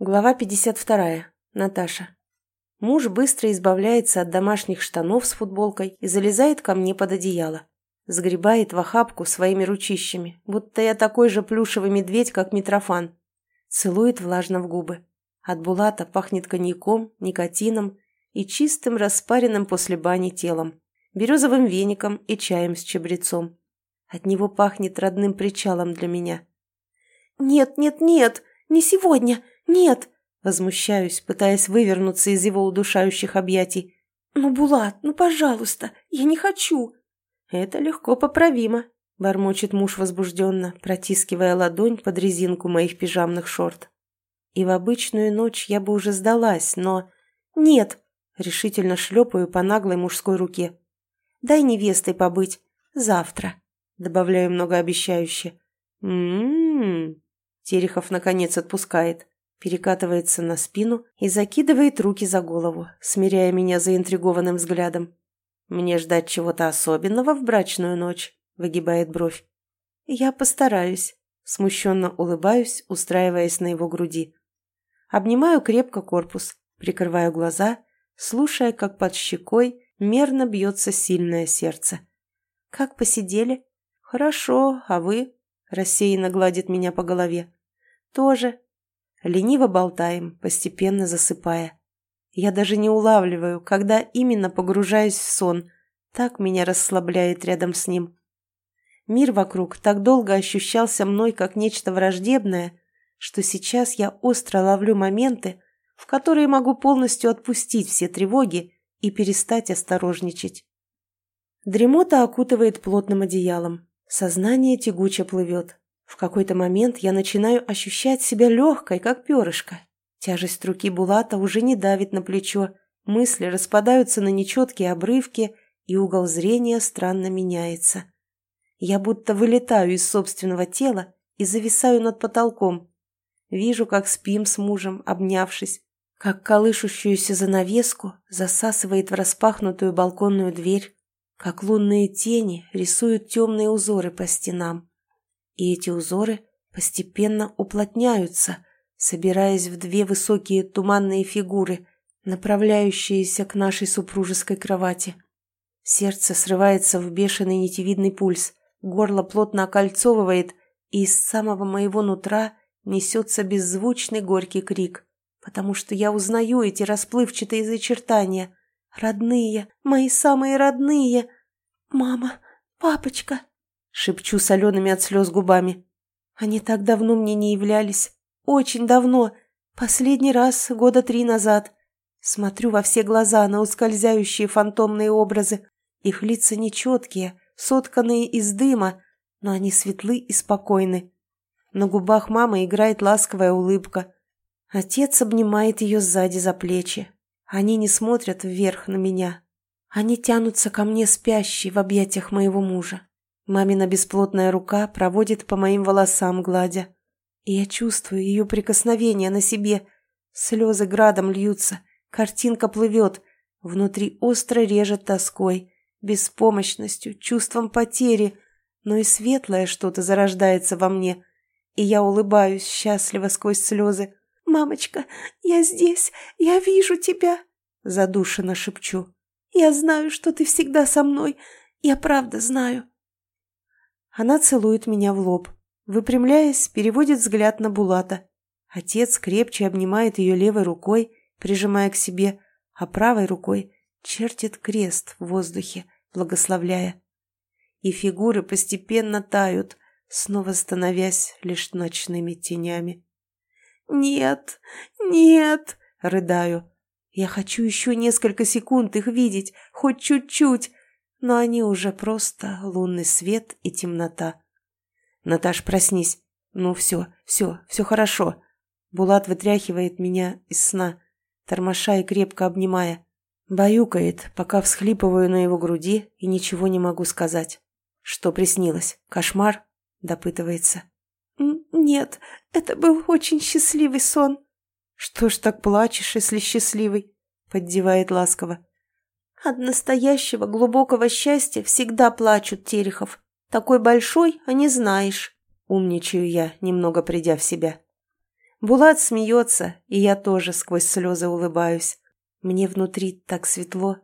Глава 52. Наташа. Муж быстро избавляется от домашних штанов с футболкой и залезает ко мне под одеяло. Сгребает в охапку своими ручищами, будто я такой же плюшевый медведь, как Митрофан. Целует влажно в губы. От Булата пахнет коньяком, никотином и чистым распаренным после бани телом, березовым веником и чаем с чабрецом. От него пахнет родным причалом для меня. «Нет, нет, нет, не сегодня!» «Нет!» – возмущаюсь, пытаясь вывернуться из его удушающих объятий. «Ну, Булат, ну, пожалуйста, я не хочу!» «Это легко поправимо», – бормочет муж возбужденно, протискивая ладонь под резинку моих пижамных шорт. И в обычную ночь я бы уже сдалась, но... «Нет!» – решительно шлепаю по наглой мужской руке. «Дай невестой побыть. Завтра», – добавляю многообещающе. «М-м-м!» Терехов наконец отпускает перекатывается на спину и закидывает руки за голову, смиряя меня заинтригованным взглядом. «Мне ждать чего-то особенного в брачную ночь?» – выгибает бровь. «Я постараюсь», – смущенно улыбаюсь, устраиваясь на его груди. Обнимаю крепко корпус, прикрываю глаза, слушая, как под щекой мерно бьется сильное сердце. «Как посидели?» «Хорошо, а вы?» – рассеянно гладит меня по голове. «Тоже», Лениво болтаем, постепенно засыпая. Я даже не улавливаю, когда именно погружаюсь в сон. Так меня расслабляет рядом с ним. Мир вокруг так долго ощущался мной как нечто враждебное, что сейчас я остро ловлю моменты, в которые могу полностью отпустить все тревоги и перестать осторожничать. Дремота окутывает плотным одеялом. Сознание тягуче плывет. В какой-то момент я начинаю ощущать себя легкой, как перышко. Тяжесть руки Булата уже не давит на плечо, мысли распадаются на нечеткие обрывки, и угол зрения странно меняется. Я будто вылетаю из собственного тела и зависаю над потолком. Вижу, как спим с мужем, обнявшись, как колышущуюся занавеску засасывает в распахнутую балконную дверь, как лунные тени рисуют темные узоры по стенам и эти узоры постепенно уплотняются, собираясь в две высокие туманные фигуры, направляющиеся к нашей супружеской кровати. Сердце срывается в бешеный нитевидный пульс, горло плотно окольцовывает, и из самого моего нутра несется беззвучный горький крик, потому что я узнаю эти расплывчатые зачертания. Родные, мои самые родные! Мама, папочка! Шепчу солеными от слез губами. Они так давно мне не являлись. Очень давно. Последний раз года три назад. Смотрю во все глаза на ускользающие фантомные образы. Их лица нечеткие, сотканные из дыма, но они светлы и спокойны. На губах мамы играет ласковая улыбка. Отец обнимает ее сзади за плечи. Они не смотрят вверх на меня. Они тянутся ко мне спящие в объятиях моего мужа. Мамина бесплотная рука проводит по моим волосам, гладя. И я чувствую ее прикосновение на себе. Слезы градом льются, картинка плывет. Внутри остро режет тоской, беспомощностью, чувством потери. Но и светлое что-то зарождается во мне. И я улыбаюсь счастливо сквозь слезы. «Мамочка, я здесь, я вижу тебя!» Задушенно шепчу. «Я знаю, что ты всегда со мной. Я правда знаю». Она целует меня в лоб. Выпрямляясь, переводит взгляд на Булата. Отец крепче обнимает ее левой рукой, прижимая к себе, а правой рукой чертит крест в воздухе, благословляя. И фигуры постепенно тают, снова становясь лишь ночными тенями. «Нет, нет!» — рыдаю. «Я хочу еще несколько секунд их видеть, хоть чуть-чуть, но они уже просто лунный свет и темнота. «Наташ, проснись. Ну все, все, все хорошо». Булат вытряхивает меня из сна, тормоша и крепко обнимая. Баюкает, пока всхлипываю на его груди и ничего не могу сказать. «Что приснилось? Кошмар?» – допытывается. «Нет, это был очень счастливый сон». «Что ж так плачешь, если счастливый?» – поддевает ласково. От настоящего глубокого счастья всегда плачут, Терехов. Такой большой, а не знаешь. Умничаю я, немного придя в себя. Булат смеется, и я тоже сквозь слезы улыбаюсь. Мне внутри так светло.